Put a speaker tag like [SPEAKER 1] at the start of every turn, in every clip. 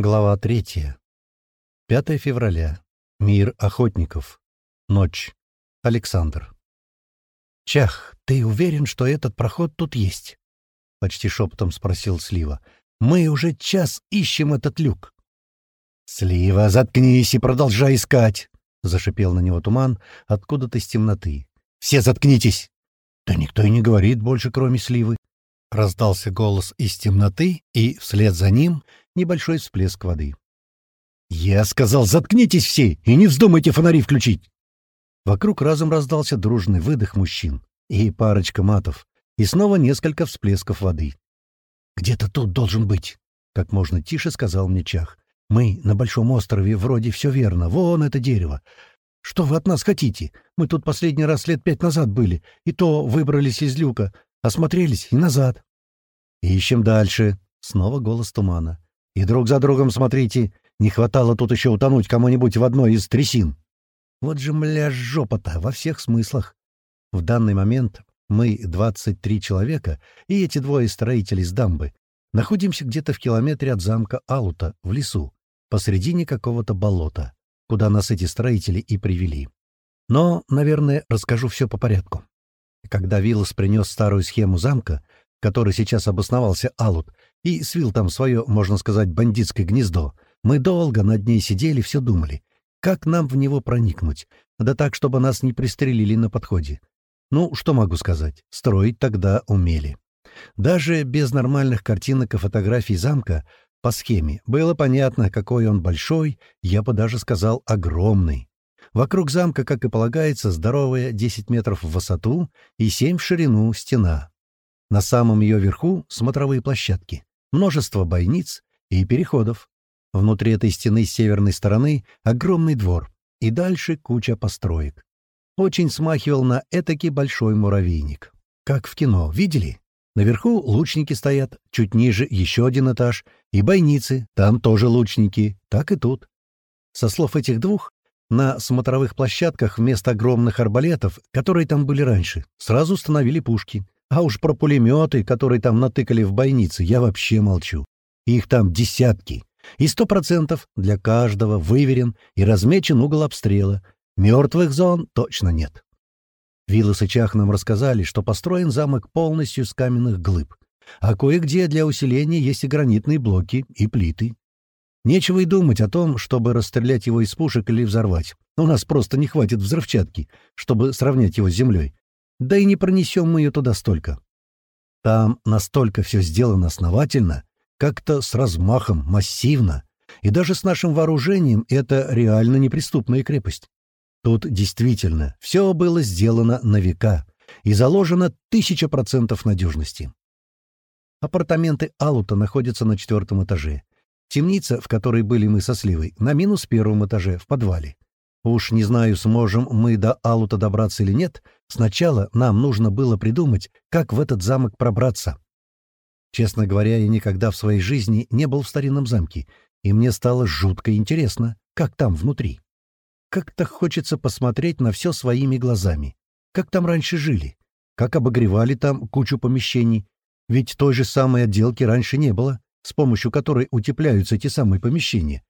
[SPEAKER 1] Глава третья. 5 февраля. Мир охотников. Ночь. Александр. «Чах, ты уверен, что этот проход тут есть?» — почти шепотом спросил Слива. «Мы уже час ищем этот люк».
[SPEAKER 2] «Слива, заткнись и продолжай искать!» — зашипел на него туман откуда-то из темноты. «Все заткнитесь!»
[SPEAKER 1] «Да никто и не говорит больше, кроме Сливы». Раздался голос из темноты, и вслед за ним небольшой всплеск воды.
[SPEAKER 2] «Я сказал, заткнитесь все и не вздумайте фонари включить!»
[SPEAKER 1] Вокруг разом раздался дружный выдох мужчин и парочка матов, и снова несколько всплесков воды. «Где-то тут должен быть», — как можно тише сказал мне Чах. «Мы на Большом острове, вроде все верно, вон это дерево. Что вы от нас хотите? Мы тут последний раз лет пять назад были, и то выбрались из люка, осмотрелись и назад». «Ищем дальше», — снова голос тумана. И друг за другом смотрите, не хватало тут еще утонуть кому-нибудь в одной из трясин. Вот же, мля, жопа-то во всех смыслах. В данный момент мы, 23 человека, и эти двое строителей с дамбы, находимся где-то в километре от замка Алута, в лесу, посредине какого-то болота, куда нас эти строители и привели. Но, наверное, расскажу все по порядку. Когда Виллас принес старую схему замка, в которой сейчас обосновался Алут, и свил там свое, можно сказать, бандитское гнездо. Мы долго над ней сидели, все думали, как нам в него проникнуть, да так, чтобы нас не пристрелили на подходе. Ну, что могу сказать, строить тогда умели. Даже без нормальных картинок и фотографий замка по схеме было понятно, какой он большой, я бы даже сказал, огромный. Вокруг замка, как и полагается, здоровая 10 метров в высоту и 7 в ширину стена. На самом ее верху — смотровые площадки множество бойниц и переходов. Внутри этой стены с северной стороны огромный двор, и дальше куча построек. Очень смахивал на этакий большой муравейник. Как в кино, видели? Наверху лучники стоят, чуть ниже еще один этаж, и бойницы, там тоже лучники, так и тут. Со слов этих двух, на смотровых площадках вместо огромных арбалетов, которые там были раньше, сразу установили пушки — а уж про пулеметы, которые там натыкали в бойнице, я вообще молчу. Их там десятки. И сто процентов для каждого выверен и размечен угол обстрела. Мертвых зон точно нет. Виллас и Чах нам рассказали, что построен замок полностью из каменных глыб, а кое-где для усиления есть и гранитные блоки, и плиты. Нечего и думать о том, чтобы расстрелять его из пушек или взорвать. У нас просто не хватит взрывчатки, чтобы сравнять его с землей. Да и не пронесем мы ее туда столько. Там настолько все сделано основательно, как-то с размахом, массивно, и даже с нашим вооружением это реально неприступная крепость. Тут действительно все было сделано на века и заложено тысяча процентов надежности. Апартаменты Алута находятся на четвертом этаже. Темница, в которой были мы со Сливой, на минус первом этаже, в подвале. Уж не знаю, сможем мы до Алута добраться или нет. Сначала нам нужно было придумать, как в этот замок пробраться. Честно говоря, я никогда в своей жизни не был в старинном замке, и мне стало жутко интересно, как там внутри. Как-то хочется посмотреть на все своими глазами. Как там раньше жили? Как обогревали там кучу помещений? Ведь той же самой отделки раньше не было, с помощью которой утепляются эти самые помещения.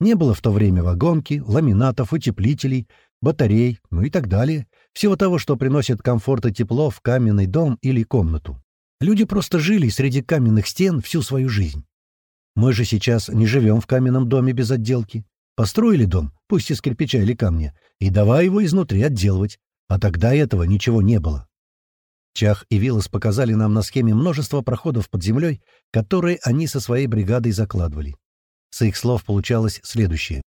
[SPEAKER 1] Не было в то время вагонки, ламинатов, утеплителей, батарей, ну и так далее. Всего того, что приносит комфорт и тепло в каменный дом или комнату. Люди просто жили среди каменных стен всю свою жизнь. Мы же сейчас не живем в каменном доме без отделки. Построили дом, пусть из кирпича или камня, и давай его изнутри отделывать. А тогда этого ничего не было. Чах и Виллас показали нам на схеме множество проходов под землей, которые они со своей бригадой закладывали. С их слов получалось следующее.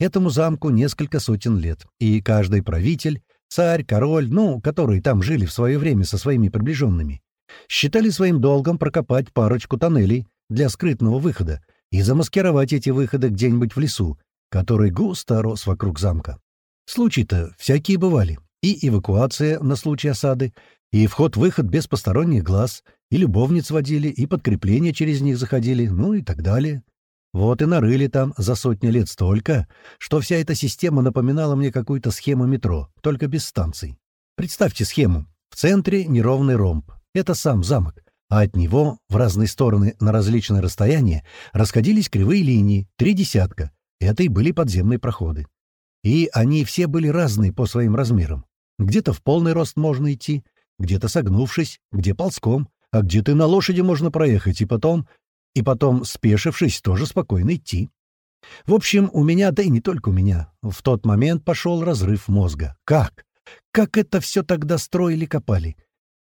[SPEAKER 1] Этому замку несколько сотен лет, и каждый правитель, царь, король, ну, которые там жили в свое время со своими приближенными, считали своим долгом прокопать парочку тоннелей для скрытного выхода и замаскировать эти выходы где-нибудь в лесу, который густо рос вокруг замка. Случаи-то всякие бывали. И эвакуация на случай осады, и вход-выход без посторонних глаз, и любовниц водили, и подкрепления через них заходили, ну и так далее. Вот и нарыли там за сотни лет столько, что вся эта система напоминала мне какую-то схему метро, только без станций. Представьте схему. В центре неровный ромб. Это сам замок. а от него в разные стороны на различные расстояния расходились кривые линии, три десятка. Это и были подземные проходы. И они все были разные по своим размерам. Где-то в полный рост можно идти, где-то согнувшись, где ползком, а где-то на лошади можно проехать, и потом, и потом, спешившись, тоже спокойно идти. В общем, у меня, да и не только у меня, в тот момент пошел разрыв мозга. Как? Как это все тогда строили-копали?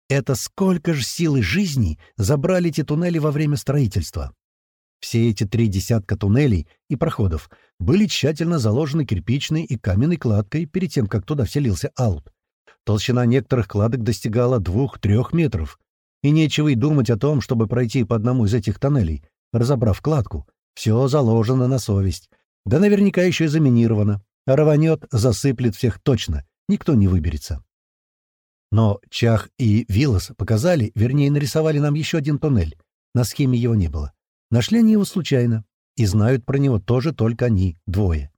[SPEAKER 1] Это сколько же силы жизни забрали эти туннели во время строительства? Все эти три десятка туннелей и проходов были тщательно заложены кирпичной и каменной кладкой перед тем, как туда вселился Аут. Толщина некоторых кладок достигала двух-трех метров. И нечего и думать о том, чтобы пройти по одному из этих тоннелей, разобрав кладку. Все заложено на совесть. Да наверняка еще и заминировано. Рванет, засыплет всех точно. Никто не выберется. Но Чах и Вилос показали, вернее, нарисовали нам еще один туннель. На схеме его не было. Нашли они его случайно. И знают про него тоже только они, двое.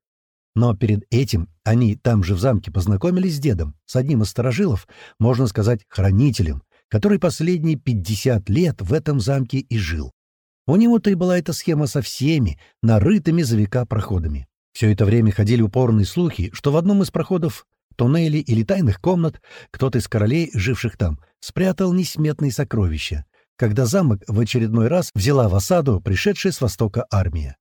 [SPEAKER 1] Но перед этим они там же в замке познакомились с дедом, с одним из сторожилов, можно сказать, хранителем, который последние 50 лет в этом замке и жил. У него-то и была эта схема со всеми, нарытыми за века проходами. Все это время ходили упорные слухи, что в одном из проходов туннелей или тайных комнат кто-то из королей, живших там, спрятал несметные сокровища, когда замок в очередной раз взяла в осаду пришедшая с востока армия.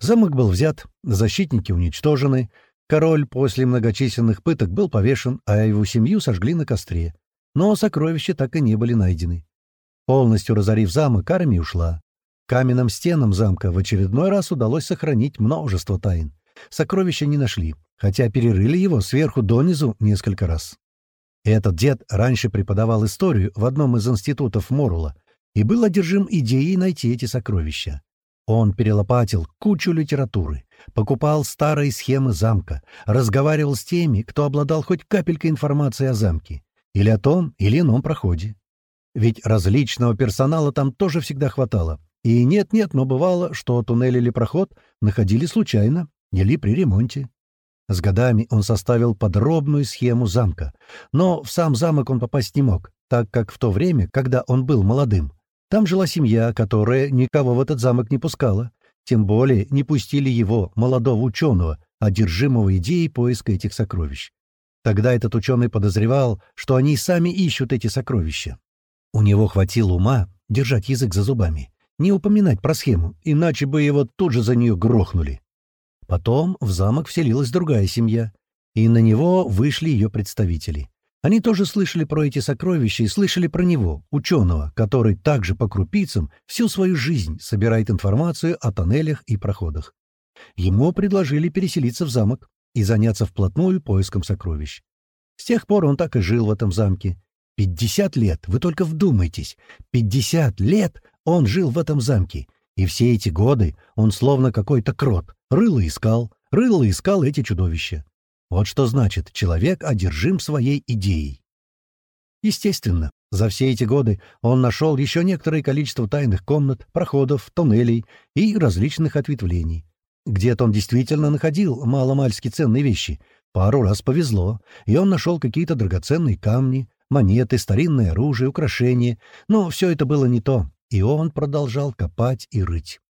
[SPEAKER 1] Замок был взят, защитники уничтожены, король после многочисленных пыток был повешен, а его семью сожгли на костре. Но сокровища так и не были найдены. Полностью разорив замок, армия ушла. Каменным стенам замка в очередной раз удалось сохранить множество тайн. Сокровища не нашли, хотя перерыли его сверху донизу несколько раз. Этот дед раньше преподавал историю в одном из институтов Морула и был одержим идеей найти эти сокровища. Он перелопатил кучу литературы, покупал старые схемы замка, разговаривал с теми, кто обладал хоть капелькой информации о замке, или о том или ином проходе. Ведь различного персонала там тоже всегда хватало, и нет-нет, но бывало, что туннель или проход находили случайно или при ремонте. С годами он составил подробную схему замка, но в сам замок он попасть не мог, так как в то время, когда он был молодым, там жила семья, которая никого в этот замок не пускала, тем более не пустили его, молодого ученого, одержимого идеей поиска этих сокровищ. Тогда этот ученый подозревал, что они сами ищут эти сокровища. У него хватило ума держать язык за зубами не упоминать про схему, иначе бы его тут же за нее грохнули. Потом в замок вселилась другая семья, и на него вышли ее представители. Они тоже слышали про эти сокровища и слышали про него, ученого, который также по крупицам всю свою жизнь собирает информацию о тоннелях и проходах. Ему предложили переселиться в замок и заняться вплотную поиском сокровищ. С тех пор он так и жил в этом замке. Пятьдесят лет, вы только вдумайтесь, пятьдесят лет он жил в этом замке, и все эти годы он словно какой-то крот, рыло искал, рыло искал эти чудовища. Вот что значит, человек одержим своей идеей. Естественно, за все эти годы он нашел еще некоторое количество тайных комнат, проходов, туннелей и различных ответвлений. Где-то он действительно находил маломальски ценные вещи. Пару раз повезло, и он нашел какие-то драгоценные камни, монеты, старинное оружие, украшения. Но все это было не то. И он продолжал копать и рыть.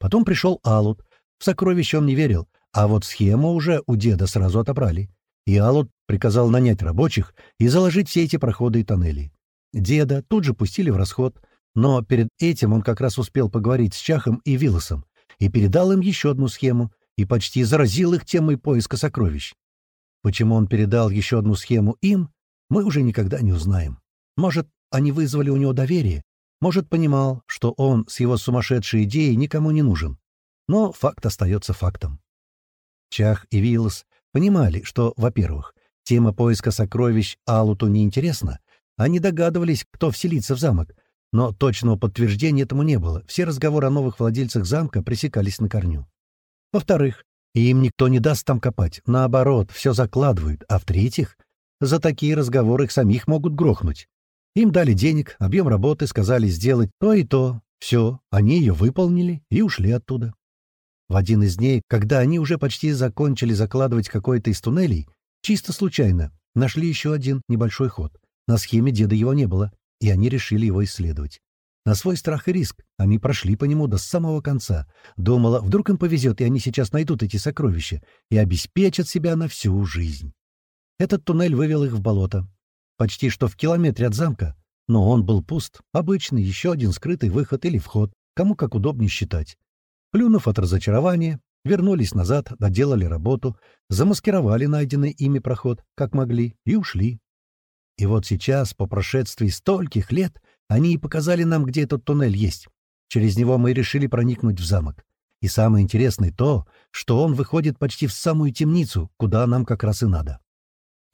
[SPEAKER 1] Потом пришел Алут. В сокровища он не верил, а вот схему уже у деда сразу отобрали. И Алут приказал нанять рабочих и заложить все эти проходы и тоннели. Деда тут же пустили в расход, но перед этим он как раз успел поговорить с Чахом и Вилосом и передал им еще одну схему и почти заразил их темой поиска сокровищ. Почему он передал еще одну схему им, мы уже никогда не узнаем. Может, они вызвали у него доверие, может, понимал, что он с его сумасшедшей идеей никому не нужен. Но факт остается фактом. Чах и Виллс понимали, что, во-первых, тема поиска сокровищ Алуту неинтересна, они догадывались, кто вселится в замок, но точного подтверждения этому не было, все разговоры о новых владельцах замка пресекались на корню. Во-вторых, им никто не даст там копать, наоборот, все закладывают, а в-третьих, за такие разговоры их самих могут грохнуть. Им дали денег, объем работы, сказали сделать то и то. Все, они ее выполнили и ушли оттуда. В один из дней, когда они уже почти закончили закладывать какой-то из туннелей, чисто случайно нашли еще один небольшой ход. На схеме деда его не было, и они решили его исследовать. На свой страх и риск они прошли по нему до самого конца. Думала, вдруг им повезет, и они сейчас найдут эти сокровища и обеспечат себя на всю жизнь. Этот туннель вывел их в болото. Почти что в километре от замка. Но он был пуст. Обычный, еще один скрытый выход или вход. Кому как удобнее считать. Плюнув от разочарования, вернулись назад, доделали работу, замаскировали найденный ими проход, как могли, и ушли. И вот сейчас, по прошествии стольких лет, они и показали нам, где этот туннель есть. Через него мы решили проникнуть в замок. И самое интересное то, что он выходит почти в самую темницу, куда нам как раз и надо.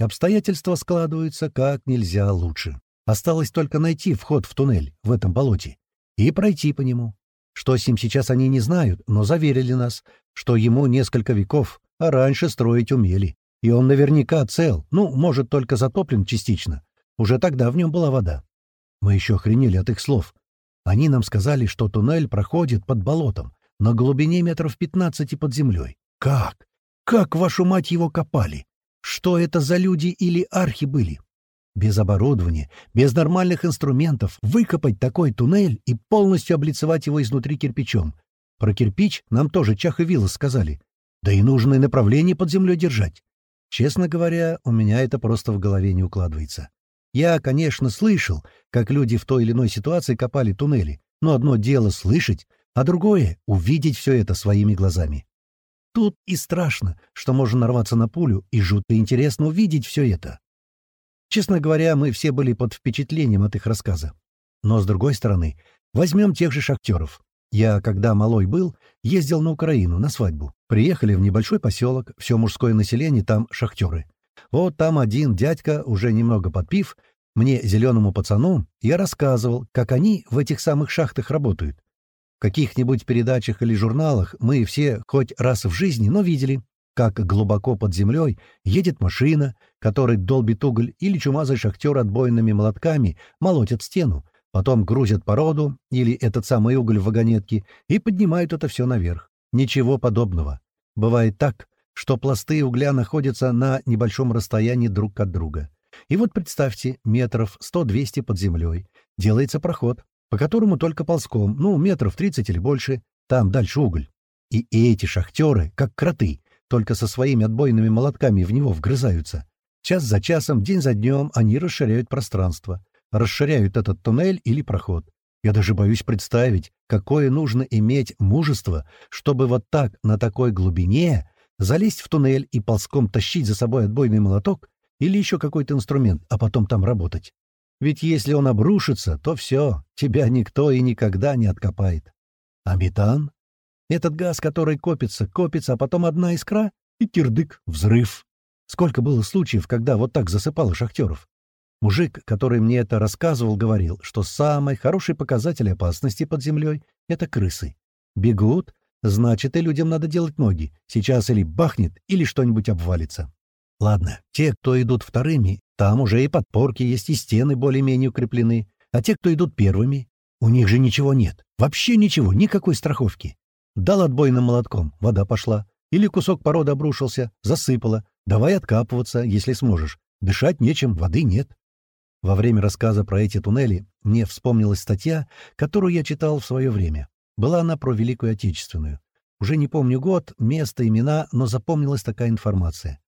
[SPEAKER 1] Обстоятельства складываются как нельзя лучше. Осталось только найти вход в туннель в этом болоте и пройти по нему. Что с ним сейчас они не знают, но заверили нас, что ему несколько веков, а раньше строить умели. И он наверняка цел, ну, может, только затоплен частично. Уже тогда в нем была вода. Мы еще охренели от их слов. Они нам сказали, что туннель проходит под болотом, на глубине метров пятнадцати под землей. Как? Как, вашу мать, его копали? Что это за люди или архи были? Без оборудования, без нормальных инструментов выкопать такой туннель и полностью облицевать его изнутри кирпичом. Про кирпич нам тоже Чах и Виллас сказали. Да и нужное направление под землей держать. Честно говоря, у меня это просто в голове не укладывается. Я, конечно, слышал, как люди в той или иной ситуации копали туннели, но одно дело слышать, а другое — увидеть все это своими глазами. Тут и страшно, что можно нарваться на пулю, и жутко интересно увидеть все это. Честно говоря, мы все были под впечатлением от их рассказа. Но, с другой стороны, возьмем тех же шахтеров. Я, когда малой был, ездил на Украину на свадьбу. Приехали в небольшой поселок, все мужское население там шахтеры. Вот там один дядька, уже немного подпив, мне, зеленому пацану, я рассказывал, как они в этих самых шахтах работают. В каких-нибудь передачах или журналах мы все хоть раз в жизни, но видели, как глубоко под землей едет машина, которой долбит уголь, или чумазый шахтер отбойными молотками молотят стену, потом грузят породу или этот самый уголь в вагонетки и поднимают это все наверх. Ничего подобного. Бывает так, что пласты угля находятся на небольшом расстоянии друг от друга. И вот представьте, метров 100-200 под землей делается проход, по которому только ползком, ну, метров 30 или больше, там дальше уголь. И эти шахтеры, как кроты, только со своими отбойными молотками в него вгрызаются. Час за часом, день за днем они расширяют пространство, расширяют этот туннель или проход. Я даже боюсь представить, какое нужно иметь мужество, чтобы вот так, на такой глубине, залезть в туннель и ползком тащить за собой отбойный молоток или еще какой-то инструмент, а потом там работать. Ведь если он обрушится, то все, тебя никто и никогда не откопает. А метан? Этот газ, который копится, копится, а потом одна искра — и кирдык, взрыв. Сколько было случаев, когда вот так засыпало шахтеров? Мужик, который мне это рассказывал, говорил, что самый хороший показатель опасности под землей — это крысы. Бегут, Значит, и людям надо делать ноги. Сейчас или бахнет, или что-нибудь обвалится. Ладно, те, кто идут вторыми, там уже и подпорки есть, и стены более-менее укреплены. А те, кто идут первыми, у них же ничего нет. Вообще ничего, никакой страховки. Дал отбойным молотком, вода пошла. Или кусок породы обрушился, засыпало. Давай откапываться, если сможешь. Дышать нечем, воды нет. Во время рассказа про эти туннели мне вспомнилась статья, которую я читал в свое время. Была она про Великую Отечественную. Уже не помню год, место, имена, но запомнилась такая информация.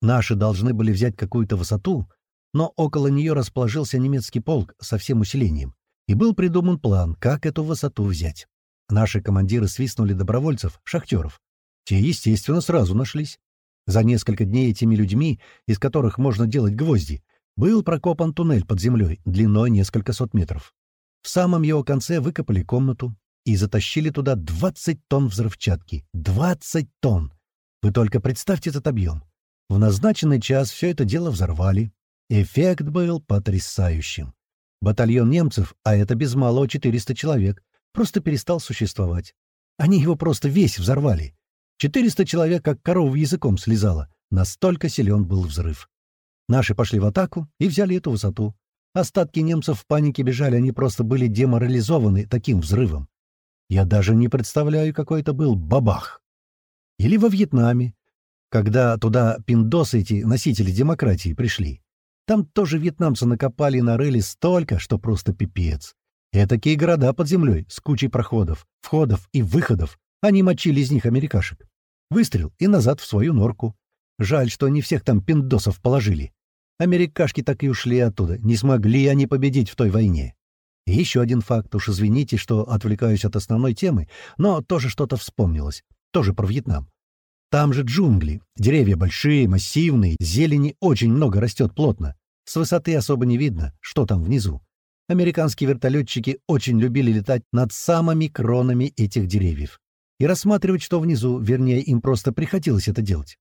[SPEAKER 1] Наши должны были взять какую-то высоту, но около нее расположился немецкий полк со всем усилением, и был придуман план, как эту высоту взять. Наши командиры свистнули добровольцев, шахтеров. Те, естественно, сразу нашлись. За несколько дней этими людьми, из которых можно делать гвозди, был прокопан туннель под землей длиной несколько сот метров. В самом его конце выкопали комнату, и затащили туда 20 тонн взрывчатки. 20 тонн! Вы только представьте этот объем. В назначенный час все это дело взорвали. Эффект был потрясающим. Батальон немцев, а это без малого 400 человек, просто перестал существовать. Они его просто весь взорвали. 400 человек как корова языком слезала. Настолько силен был взрыв. Наши пошли в атаку и взяли эту высоту. Остатки немцев в панике бежали, они просто были деморализованы таким взрывом. Я даже не представляю, какой это был бабах. Или во Вьетнаме, когда туда пиндосы эти носители демократии пришли. Там тоже вьетнамцы накопали и нарыли столько, что просто пипец. Этакие города под землей с кучей проходов, входов и выходов. Они мочили из них америкашек. Выстрел и назад в свою норку. Жаль, что не всех там пиндосов положили. Америкашки так и ушли оттуда. Не смогли они победить в той войне. И еще один факт. Уж извините, что отвлекаюсь от основной темы, но тоже что-то вспомнилось. Тоже про Вьетнам. Там же джунгли. Деревья большие, массивные, зелени очень много растет плотно. С высоты особо не видно, что там внизу. Американские вертолетчики очень любили летать над самыми кронами этих деревьев. И рассматривать, что внизу, вернее, им просто приходилось это делать.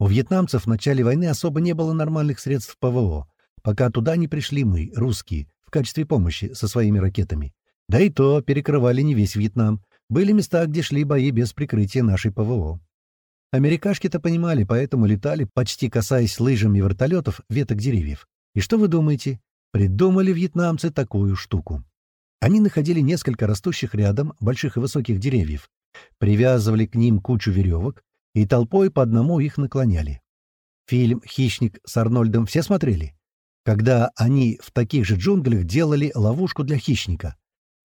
[SPEAKER 1] У вьетнамцев в начале войны особо не было нормальных средств ПВО, пока туда не пришли мы, русские, в качестве помощи со своими ракетами. Да и то перекрывали не весь Вьетнам. Были места, где шли бои без прикрытия нашей ПВО. Америкашки-то понимали, поэтому летали, почти касаясь лыжами вертолетов, веток деревьев. И что вы думаете? Придумали вьетнамцы такую штуку. Они находили несколько растущих рядом больших и высоких деревьев, привязывали к ним кучу веревок, и толпой по одному их наклоняли. Фильм «Хищник» с Арнольдом все смотрели? Когда они в таких же джунглях делали ловушку для хищника.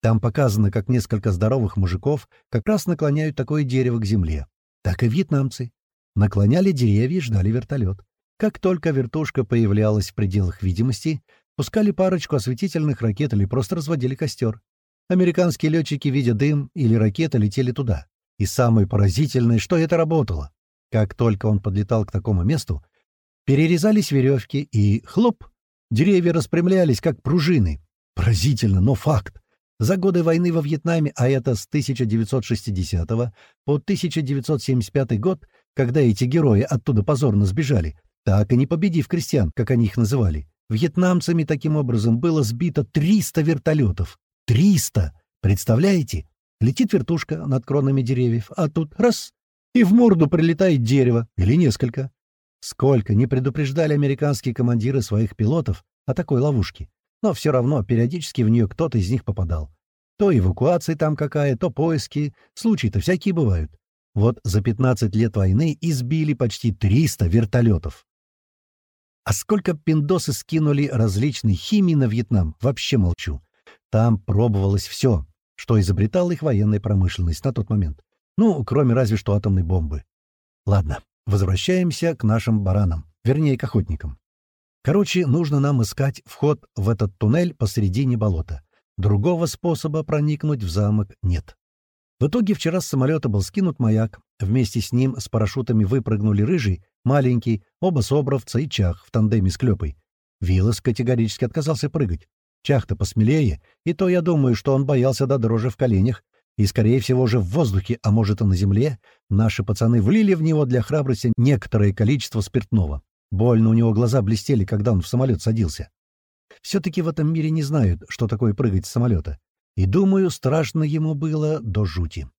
[SPEAKER 1] Там показано, как несколько здоровых мужиков как раз наклоняют такое дерево к земле. Так и вьетнамцы. Наклоняли деревья и ждали вертолет. Как только вертушка появлялась в пределах видимости, пускали парочку осветительных ракет или просто разводили костер. Американские летчики, видя дым или ракеты, летели туда. И самое поразительное, что это работало. Как только он подлетал к такому месту, перерезались веревки, и хлоп! Деревья распрямлялись, как пружины. Поразительно, но факт. За годы войны во Вьетнаме, а это с 1960 по 1975 год, когда эти герои оттуда позорно сбежали, так и не победив крестьян, как они их называли, вьетнамцами таким образом было сбито 300 вертолетов. 300! Представляете? Летит вертушка над кронами деревьев, а тут раз — и в морду прилетает дерево, или несколько. Сколько не предупреждали американские командиры своих пилотов о такой ловушке, но все равно периодически в нее кто-то из них попадал. То эвакуация там какая, то поиски, случаи-то всякие бывают. Вот за 15 лет войны избили почти 300 вертолетов. А сколько пиндосы скинули различной химии на Вьетнам, вообще молчу. Там пробовалось все, что изобретала их военная промышленность на тот момент. Ну, кроме разве что атомной бомбы. Ладно, возвращаемся к нашим баранам, вернее, к охотникам. Короче, нужно нам искать вход в этот туннель посередине болота. Другого способа проникнуть в замок нет. В итоге вчера с самолета был скинут маяк. Вместе с ним с парашютами выпрыгнули рыжий, маленький, оба собровца и чах в тандеме с клепой. Вилос категорически отказался прыгать. Чах-то посмелее, и то я думаю, что он боялся до дрожи в коленях, и, скорее всего, уже в воздухе, а может и на земле, наши пацаны влили в него для храбрости некоторое количество спиртного. Больно у него глаза блестели, когда он в самолет садился. Все-таки в этом мире не знают, что такое прыгать с самолета. И, думаю, страшно ему было до жути.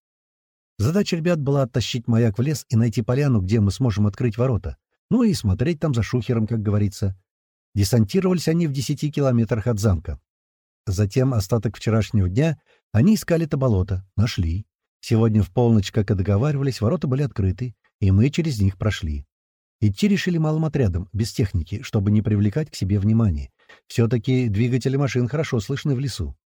[SPEAKER 1] Задача ребят была оттащить маяк в лес и найти поляну, где мы сможем открыть ворота. Ну и смотреть там за шухером, как говорится. Десантировались они в десяти километрах от замка. Затем остаток вчерашнего дня они искали это болото, нашли. Сегодня в полночь, как и договаривались, ворота были открыты, и мы через них прошли. Идти решили малым отрядом, без техники, чтобы не привлекать к себе внимания. Все-таки двигатели машин хорошо слышны в лесу.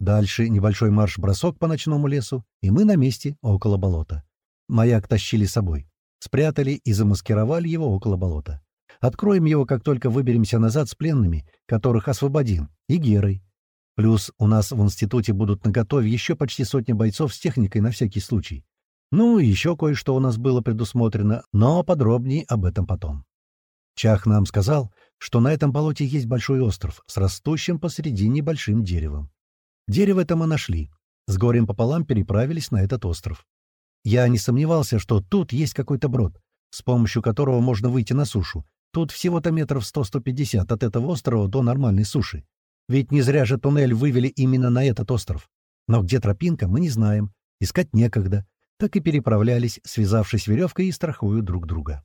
[SPEAKER 1] Дальше небольшой марш-бросок по ночному лесу, и мы на месте, около болота. Маяк тащили с собой. Спрятали и замаскировали его около болота. Откроем его, как только выберемся назад с пленными, которых освободим, и Герой. Плюс у нас в институте будут наготове еще почти сотня бойцов с техникой на всякий случай. Ну, еще кое-что у нас было предусмотрено, но подробнее об этом потом. Чах нам сказал, что на этом болоте есть большой остров с растущим посредине большим деревом. Дерево это мы нашли. С горем пополам переправились на этот остров. Я не сомневался, что тут есть какой-то брод, с помощью которого можно выйти на сушу, Тут всего-то метров 100-150 от этого острова до нормальной суши. Ведь не зря же туннель вывели именно на этот остров. Но где тропинка, мы не знаем. Искать некогда. Так и переправлялись, связавшись веревкой и страхуют друг друга.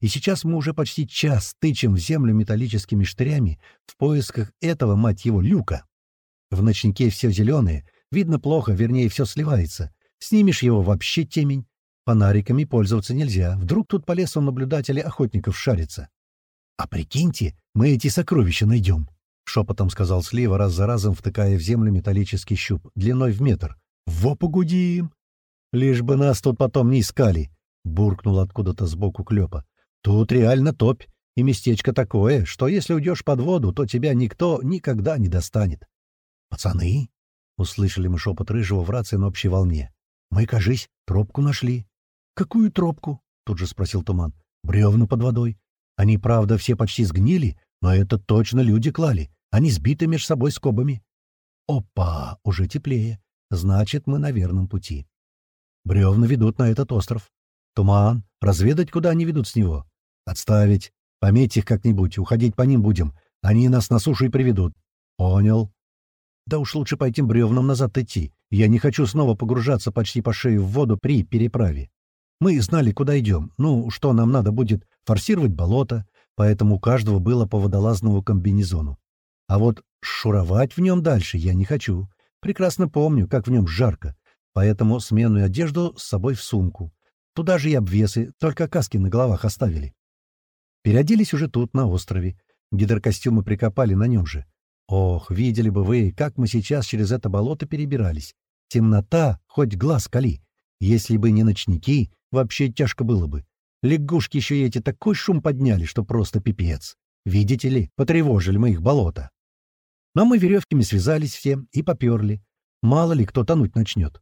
[SPEAKER 1] И сейчас мы уже почти час тычем в землю металлическими штырями в поисках этого, мать его, люка. В ночнике все зеленое, видно плохо, вернее, все сливается. Снимешь его вообще темень. Фонариками пользоваться нельзя. Вдруг тут по лесу наблюдатели охотников шарятся. А прикиньте, мы эти сокровища найдем. шепотом сказал Слива, раз за разом втыкая в землю металлический щуп, длиной в метр. «Во погудим!» «Лишь бы нас тут потом не искали!» — буркнул откуда-то сбоку Клёпа. «Тут реально топь, и местечко такое, что если уйдешь под воду, то тебя никто никогда не достанет». «Пацаны!» — услышали мы шепот Рыжего в рации на общей волне. «Мы, кажись, тропку нашли». «Какую тропку?» — тут же спросил Туман. «Бревна под водой. Они, правда, все почти сгнили, но это точно люди клали. Они сбиты между собой скобами. Опа, уже теплее. Значит, мы на верном пути. Бревна ведут на этот остров. Туман. Разведать, куда они ведут с него. Отставить. Пометь их как-нибудь. Уходить по ним будем. Они нас на сушу и приведут. Понял. Да уж лучше по этим бревнам назад идти. Я не хочу снова погружаться почти по шею в воду при переправе. Мы знали, куда идем. Ну, что нам надо будет форсировать болото, поэтому у каждого было по водолазному комбинезону. А вот шуровать в нем дальше я не хочу. Прекрасно помню, как в нем жарко, поэтому сменную одежду с собой в сумку. Туда же и обвесы, только каски на головах оставили. Переоделись уже тут, на острове. Гидрокостюмы прикопали на нем же. Ох, видели бы вы, как мы сейчас через это болото перебирались. Темнота, хоть глаз кали. Если бы не ночники, вообще тяжко было бы. Лягушки еще эти такой шум подняли, что просто пипец. Видите ли, потревожили мы их болото. Но мы веревками связались все и поперли. Мало ли кто тонуть начнет.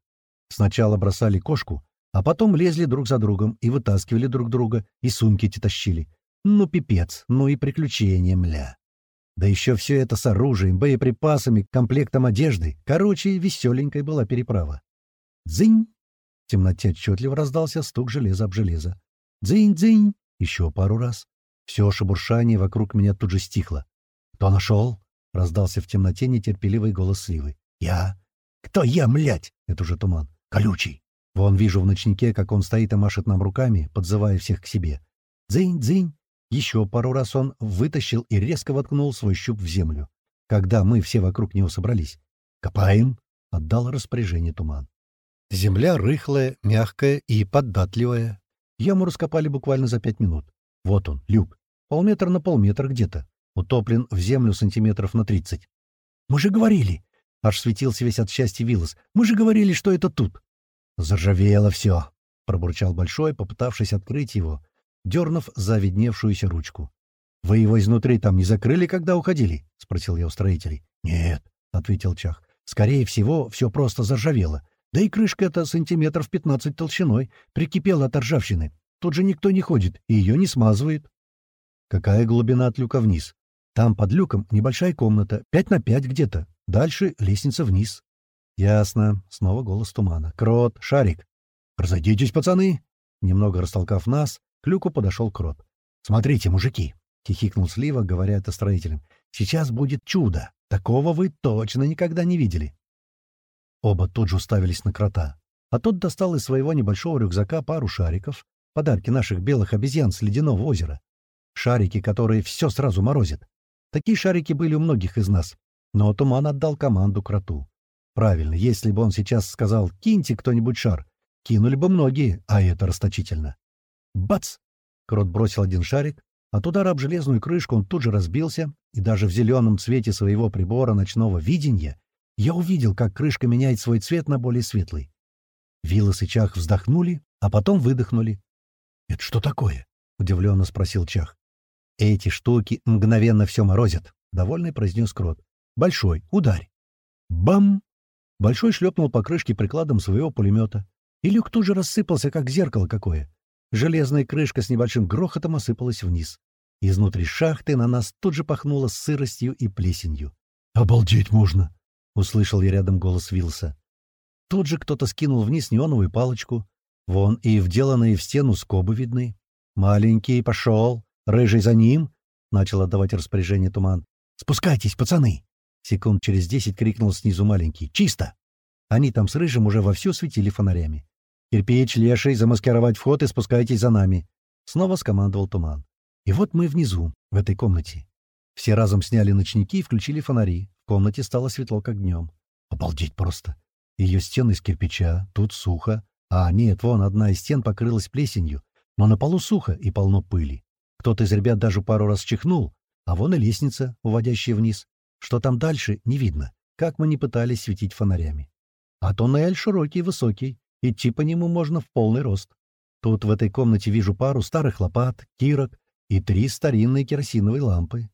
[SPEAKER 1] Сначала бросали кошку, а потом лезли друг за другом и вытаскивали друг друга, и сумки эти тащили. Ну, пипец, ну и приключения, мля. Да еще все это с оружием, боеприпасами, комплектом одежды. Короче, веселенькая была переправа. Дзынь! В темноте отчетливо раздался стук железа об железо. Дзынь-дзынь! Еще пару раз. Все шебуршание вокруг меня тут же стихло. «Кто нашел?» — раздался в темноте нетерпеливый голос Сливы. «Я». «Кто я, млять?» — это уже туман. «Колючий». Вон вижу в ночнике, как он стоит и машет нам руками, подзывая всех к себе. «Дзынь-дзынь». Еще пару раз он вытащил и резко воткнул свой щуп в землю, когда мы все вокруг него собрались. «Копаем!» — отдал распоряжение туман. Земля рыхлая, мягкая и податливая. Яму раскопали буквально за пять минут. Вот он, люк. Полметра на полметра где-то утоплен в землю сантиметров на тридцать. «Мы же говорили!» — аж светился весь от счастья Виллос. «Мы же говорили, что это тут!» «Заржавело все!» — пробурчал Большой, попытавшись открыть его, дернув за видневшуюся ручку. «Вы его изнутри там не закрыли, когда уходили?» — спросил я у строителей. «Нет», — ответил Чах. «Скорее всего, все просто заржавело. Да и крышка эта сантиметров пятнадцать толщиной, прикипела от ржавчины. Тут же никто не ходит, и ее не смазывает». «Какая глубина от люка вниз?» Там под люком небольшая комната, пять на пять где-то. Дальше лестница вниз. Ясно. Снова голос тумана. Крот, шарик. Разойдитесь, пацаны. Немного растолкав нас, к люку подошел крот. Смотрите, мужики. Хихикнул Слива, говоря это строителям. Сейчас будет чудо. Такого вы точно никогда не видели. Оба тут же уставились на крота. А тот достал из своего небольшого рюкзака пару шариков, подарки наших белых обезьян с ледяного озера. Шарики, которые все сразу морозят. Такие шарики были у многих из нас. Но Туман отдал команду кроту. Правильно, если бы он сейчас сказал «киньте кто-нибудь шар», кинули бы многие, а это расточительно. Бац! Крот бросил один шарик, от удара об железную крышку он тут же разбился, и даже в зеленом цвете своего прибора ночного видения я увидел, как крышка меняет свой цвет на более светлый. Виллас и Чах вздохнули, а потом выдохнули. «Это что такое?» — удивленно спросил Чах. «Эти штуки мгновенно все морозят», — довольный произнес Крот. «Большой, ударь». Бам! Большой шлепнул по крышке прикладом своего пулемета. И люк тут же рассыпался, как зеркало какое. Железная крышка с небольшим грохотом осыпалась вниз. Изнутри шахты на нас тут же пахнуло сыростью и плесенью. «Обалдеть можно!» — услышал я рядом голос Вилса. Тут же кто-то скинул вниз неоновую палочку. Вон и вделанные в стену скобы видны. «Маленький, пошел!» «Рыжий за ним!» — начал отдавать распоряжение туман. «Спускайтесь, пацаны!» Секунд через десять крикнул снизу маленький. «Чисто!» Они там с Рыжим уже вовсю светили фонарями. «Кирпич, леший, замаскировать вход и спускайтесь за нами!» Снова скомандовал туман. И вот мы внизу, в этой комнате. Все разом сняли ночники и включили фонари. Комнате стало светло, как днем. Обалдеть просто! Ее стены из кирпича, тут сухо. А нет, вон одна из стен покрылась плесенью, но на полу сухо и полно пыли. Кто-то из ребят даже пару раз чихнул, а вон и лестница, уводящая вниз. Что там дальше, не видно, как мы не пытались светить фонарями. А туннель широкий и высокий, идти по нему можно в полный рост. Тут в этой комнате вижу пару старых лопат, кирок и три старинные керосиновые лампы.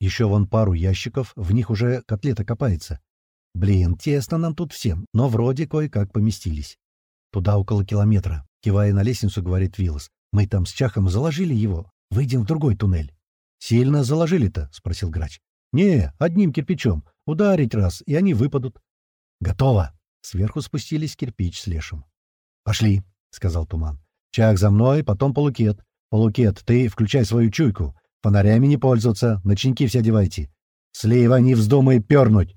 [SPEAKER 1] Еще вон пару ящиков, в них уже котлета копается. Блин, тесно нам тут всем, но вроде кое-как поместились. Туда около километра, кивая на лестницу, говорит Виллас. Мы там с Чахом заложили его. Выйдем в другой туннель. «Сильно заложили-то?» — спросил грач. «Не, одним кирпичом. Ударить раз, и они выпадут». «Готово!» Сверху спустились кирпич с лешим. «Пошли!» — сказал Туман. «Чах за мной, потом Полукет. Полукет, ты включай свою чуйку. Фонарями не пользоваться, ночники все одевайте. Слива не вздумай пернуть!»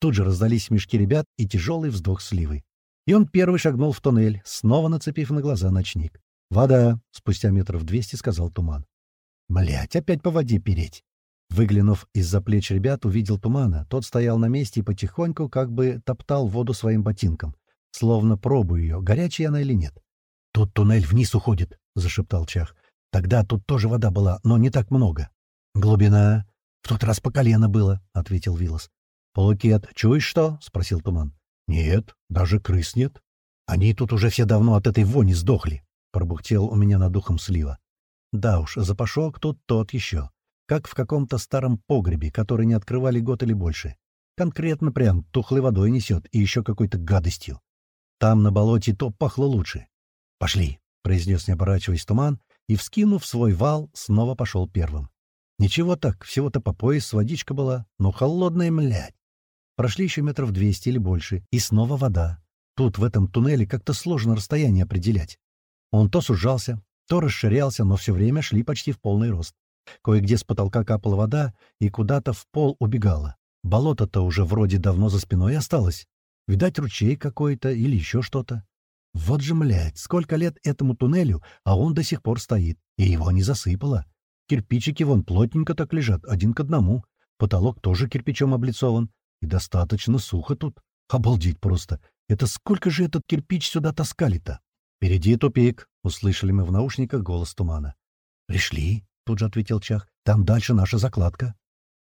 [SPEAKER 1] Тут же раздались мешки ребят и тяжелый вздох сливы. И он первый шагнул в туннель, снова нацепив на глаза ночник. «Вода!» — спустя метров двести сказал Туман. Блять, опять по воде переть. Выглянув из-за плеч ребят, увидел тумана. Тот стоял на месте и потихоньку как бы топтал воду своим ботинком, словно пробуя ее, горячая она или нет. «Тут туннель вниз уходит», — зашептал Чах. «Тогда тут тоже вода была, но не так много». «Глубина?» «В тот раз по колено было», — ответил Вилос. «Полукет, чуешь что?» — спросил Туман. «Нет, даже крыс нет. Они тут уже все давно от этой вони сдохли», — пробухтел у меня над духом слива. Да уж, запашок тут тот еще. Как в каком-то старом погребе, который не открывали год или больше. Конкретно прям тухлой водой несет и еще какой-то гадостью. Там на болоте то пахло лучше. «Пошли», — произнес, не оборачиваясь туман, и, вскинув свой вал, снова пошел первым. Ничего так, всего-то по пояс водичка была, но холодная, млядь. Прошли еще метров двести или больше, и снова вода. Тут, в этом туннеле, как-то сложно расстояние определять. Он то сужался, то расширялся, но все время шли почти в полный рост. Кое-где с потолка капала вода и куда-то в пол убегала. Болото-то уже вроде давно за спиной осталось. Видать, ручей какой-то или еще что-то. Вот же, млядь, сколько лет этому туннелю, а он до сих пор стоит, и его не засыпало. Кирпичики вон плотненько так лежат, один к одному. Потолок тоже кирпичом облицован. И достаточно сухо тут. Обалдеть просто. Это сколько же этот кирпич сюда таскали-то? «Впереди тупик», — услышали мы в наушниках голос тумана. «Пришли», — тут же ответил Чах. «Там дальше наша закладка».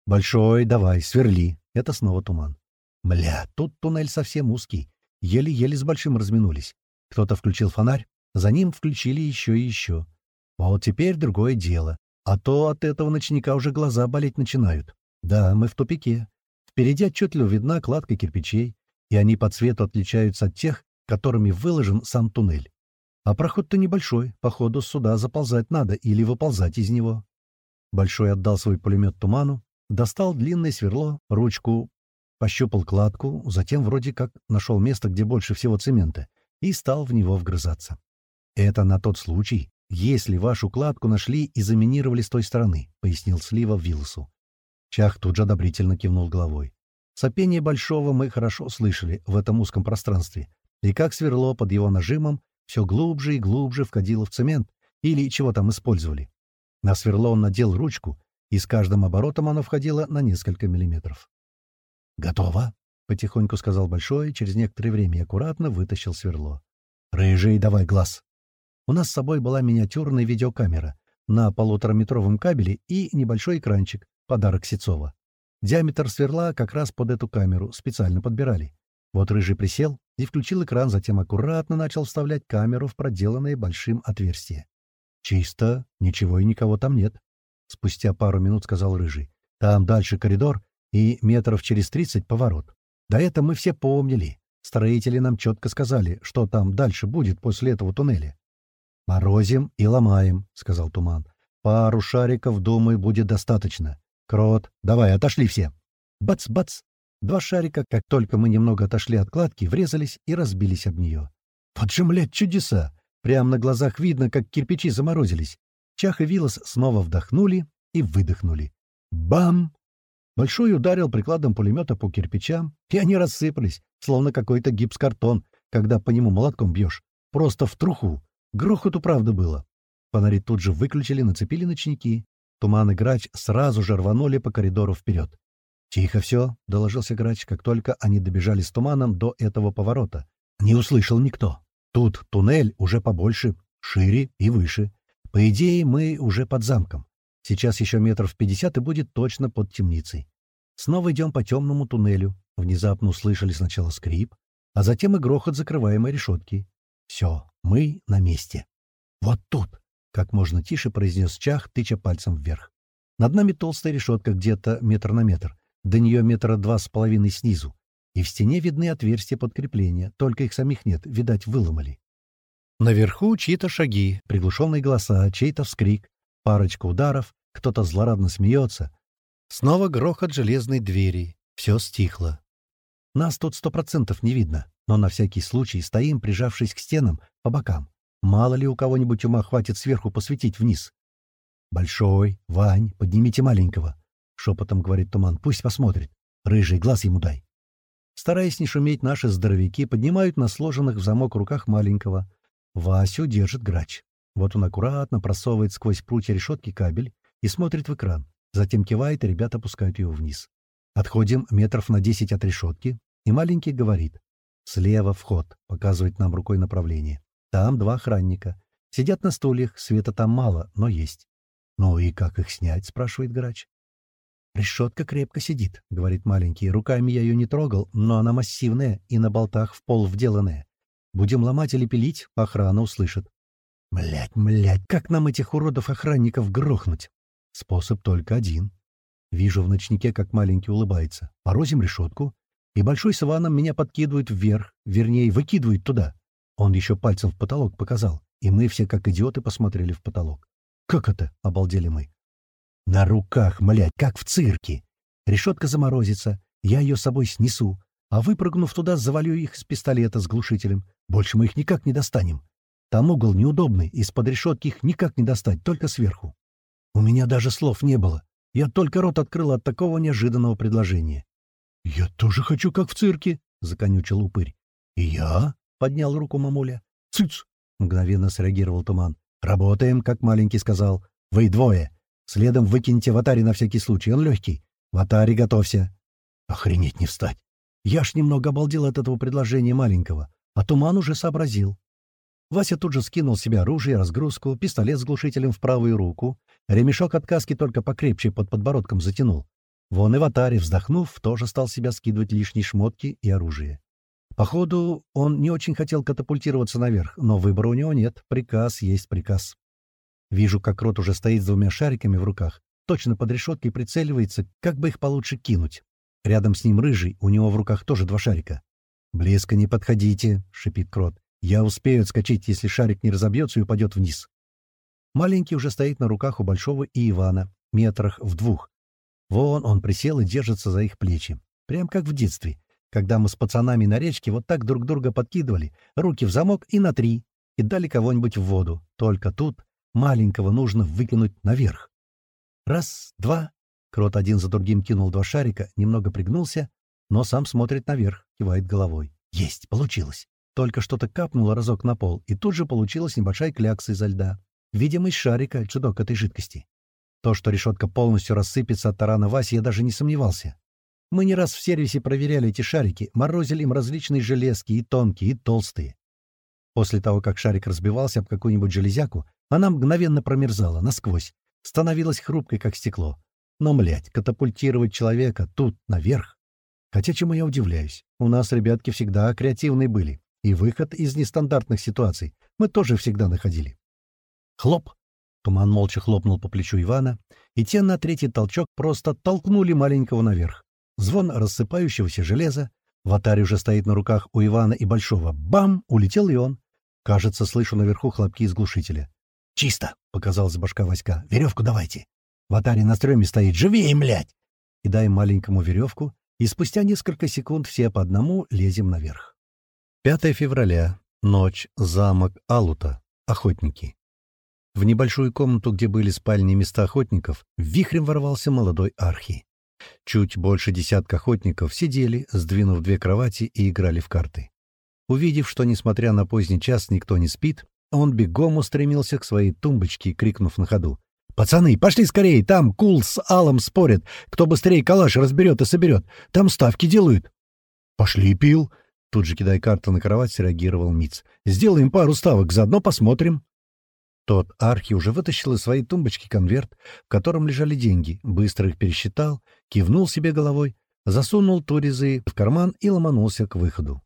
[SPEAKER 1] «Большой, давай, сверли». Это снова туман. «Мля, тут туннель совсем узкий. Еле-еле с большим разминулись. Кто-то включил фонарь, за ним включили еще и еще. А вот теперь другое дело. А то от этого ночника уже глаза болеть начинают. Да, мы в тупике. Впереди отчетливо видна кладка кирпичей, и они по цвету отличаются от тех, которыми выложен сам туннель. А проход-то небольшой, походу сюда заползать надо или выползать из него. Большой отдал свой пулемет туману, достал длинное сверло, ручку, пощупал кладку, затем вроде как нашел место, где больше всего цемента, и стал в него вгрызаться. «Это на тот случай, если вашу кладку нашли и заминировали с той стороны», — пояснил Слива Вилсу. Чах тут же одобрительно кивнул головой. Сопение Большого мы хорошо слышали в этом узком пространстве, и как сверло под его нажимом все глубже и глубже входило в цемент, или чего там использовали. На сверло он надел ручку, и с каждым оборотом оно входило на несколько миллиметров. «Готово!» — потихоньку сказал Большой, через некоторое время аккуратно вытащил сверло. «Рыжий, давай глаз!» У нас с собой была миниатюрная видеокамера на полутораметровом кабеле и небольшой экранчик, подарок Сецова. Диаметр сверла как раз под эту камеру специально подбирали. Вот Рыжий присел и включил экран, затем аккуратно начал вставлять камеру в проделанное большим отверстие. «Чисто, ничего и никого там нет», — спустя пару минут сказал Рыжий. «Там дальше коридор и метров через тридцать поворот. Да это мы все помнили. Строители нам четко сказали, что там дальше будет после этого туннеля». «Морозим и ломаем», — сказал Туман. «Пару шариков, думаю, будет достаточно. Крот, давай, отошли все». Бац-бац! Два шарика, как только мы немного отошли от кладки, врезались и разбились об нее. Вот же, млядь, чудеса! Прямо на глазах видно, как кирпичи заморозились. Чах и Вилос снова вдохнули и выдохнули. Бам! Большой ударил прикладом пулемета по кирпичам, и они рассыпались, словно какой-то гипс-картон, когда по нему молотком бьешь. Просто в труху. Грохоту правда было. Фонари тут же выключили, нацепили ночники. Туман и грач сразу же рванули по коридору вперед. «Тихо все», — доложился грач, как только они добежали с туманом до этого поворота. Не услышал никто. Тут туннель уже побольше, шире и выше. По идее, мы уже под замком. Сейчас еще метров пятьдесят и будет точно под темницей. Снова идем по темному туннелю. Внезапно услышали сначала скрип, а затем и грохот закрываемой решетки. Все, мы на месте. Вот тут, как можно тише произнес Чах, тыча пальцем вверх. Над нами толстая решетка где-то метр на метр, до нее метра два с половиной снизу, и в стене видны отверстия подкрепления, только их самих нет, видать, выломали. Наверху чьи-то шаги, приглушенные голоса, чей-то вскрик, парочка ударов, кто-то злорадно смеется. Снова грохот железной двери. Все стихло. Нас тут сто процентов не видно, но на всякий случай стоим, прижавшись к стенам, по бокам. Мало ли у кого-нибудь ума хватит сверху посветить вниз. «Большой, Вань, поднимите маленького», — шепотом говорит Туман. «Пусть посмотрит. Рыжий, глаз ему дай». Стараясь не шуметь, наши здоровяки поднимают на сложенных в замок руках маленького. Васю держит грач. Вот он аккуратно просовывает сквозь прутья решетки кабель и смотрит в экран. Затем кивает, и ребята опускают его вниз. Отходим метров на десять от решетки, и маленький говорит. «Слева вход», — показывает нам рукой направление. «Там два охранника. Сидят на стульях, света там мало, но есть». «Ну и как их снять?» — спрашивает грач. «Решетка крепко сидит», — говорит маленький. «Руками я ее не трогал, но она массивная и на болтах в пол вделанная. Будем ломать или пилить, охрана услышит». «Млядь, млядь, как нам этих уродов-охранников грохнуть?» Способ только один. Вижу в ночнике, как маленький улыбается. Порозим решетку, и большой с Иваном меня подкидывают вверх, вернее, выкидывают туда. Он еще пальцем в потолок показал, и мы все, как идиоты, посмотрели в потолок. «Как это?» — обалдели мы. «На руках, млядь, как в цирке. Решетка заморозится, я ее с собой снесу, а выпрыгнув туда, завалю их с пистолета с глушителем. Больше мы их никак не достанем. Там угол неудобный, из-под решетки их никак не достать, только сверху. У меня даже слов не было. Я только рот открыл от такого неожиданного предложения. «Я тоже хочу, как в цирке», — законючил упырь. «И я?» — поднял руку мамуля. «Цыц!» — мгновенно среагировал туман. «Работаем, как маленький сказал. Вы двое. Следом выкиньте ватари на всякий случай, он легкий. Ватари, готовься». Охренеть не встать. Я ж немного обалдел от этого предложения маленького, а туман уже сообразил. Вася тут же скинул с себя оружие, разгрузку, пистолет с глушителем в правую руку, ремешок от каски только покрепче под подбородком затянул. Вон и Ватари, вздохнув, тоже стал себя скидывать лишние шмотки и оружие. Походу, он не очень хотел катапультироваться наверх, но выбора у него нет, приказ есть приказ. Вижу, как Рот уже стоит с двумя шариками в руках, точно под решеткой прицеливается, как бы их получше кинуть. Рядом с ним рыжий, у него в руках тоже два шарика. «Близко не подходите», — шипит Крот. Я успею отскочить, если шарик не разобьется и упадет вниз. Маленький уже стоит на руках у Большого и Ивана, метрах в двух. Вон он присел и держится за их плечи. Прям как в детстве, когда мы с пацанами на речке вот так друг друга подкидывали, руки в замок и на три, и дали кого-нибудь в воду. Только тут маленького нужно выкинуть наверх. Раз, два. Крот один за другим кинул два шарика, немного пригнулся, но сам смотрит наверх, кивает головой. Есть, получилось. Только что-то капнуло разок на пол, и тут же получилась небольшая клякса изо льда. Видимость шарика, чудок этой жидкости. То, что решетка полностью рассыпется от тарана Васи, я даже не сомневался. Мы не раз в сервисе проверяли эти шарики, морозили им различные железки, и тонкие, и толстые. После того, как шарик разбивался об какую-нибудь железяку, она мгновенно промерзала насквозь, становилась хрупкой, как стекло. Но, млядь, катапультировать человека тут, наверх. Хотя чему я удивляюсь, у нас ребятки всегда креативные были. И выход из нестандартных ситуаций мы тоже всегда находили. Хлоп! Туман молча хлопнул по плечу Ивана, и те на третий толчок просто толкнули маленького наверх. Звон рассыпающегося железа. Ватарь уже стоит на руках у Ивана и Большого. Бам! Улетел и он. Кажется, слышу наверху хлопки из глушителя. «Чисто!» — показалась башка Васька. «Веревку давайте!» Ватарь на стреме стоит. «Живее, млядь!» Кидаем маленькому веревку, и спустя несколько секунд все по одному лезем наверх. 5 февраля. Ночь. Замок Алута. Охотники. В небольшую комнату, где были спальные места охотников, вихрем ворвался молодой архи. Чуть больше десятка охотников сидели, сдвинув две кровати и играли в карты. Увидев, что, несмотря на поздний час, никто не спит, он бегом устремился к своей тумбочке, крикнув на ходу. «Пацаны, пошли скорее! Там Кул с Алом спорят, кто быстрее калаш разберет и соберет. Там ставки делают!» «Пошли, Пил!» Тут же, кидая карту на кровать, среагировал Миц. «Сделаем пару ставок, заодно посмотрим». Тот Архи уже вытащил из своей тумбочки конверт, в котором лежали деньги, быстро их пересчитал, кивнул себе головой, засунул туризы в карман и ломанулся к выходу.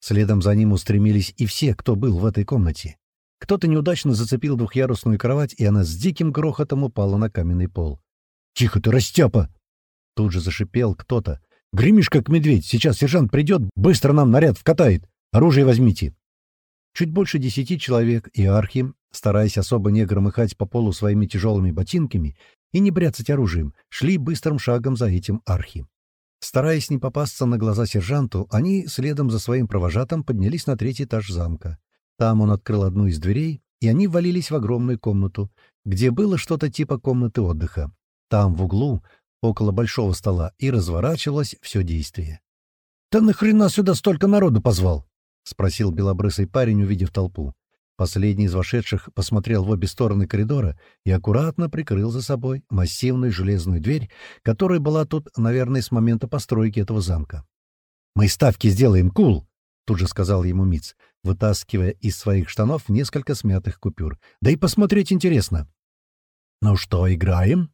[SPEAKER 1] Следом за ним устремились и все, кто был в этой комнате. Кто-то неудачно зацепил двухъярусную кровать, и она с диким грохотом упала на каменный пол. «Тихо ты, растяпа!» Тут же зашипел кто-то. «Гремишь, как медведь! Сейчас сержант придет, быстро нам наряд вкатает! Оружие возьмите!» Чуть больше десяти человек и архи, стараясь особо не громыхать по полу своими тяжелыми ботинками и не бряцать оружием, шли быстрым шагом за этим архи. Стараясь не попасться на глаза сержанту, они следом за своим провожатым поднялись на третий этаж замка. Там он открыл одну из дверей, и они ввалились в огромную комнату, где было что-то типа комнаты отдыха. Там, в углу, около большого стола, и разворачивалось все действие. «Да нахрена сюда столько народу позвал?» — спросил белобрысый парень, увидев толпу. Последний из вошедших посмотрел в обе стороны коридора и аккуратно прикрыл за собой массивную железную дверь, которая была тут, наверное, с момента постройки этого замка. «Мы ставки сделаем, кул!» — тут же сказал ему Миц, вытаскивая из своих штанов несколько смятых купюр. «Да и посмотреть интересно». «Ну что, играем?»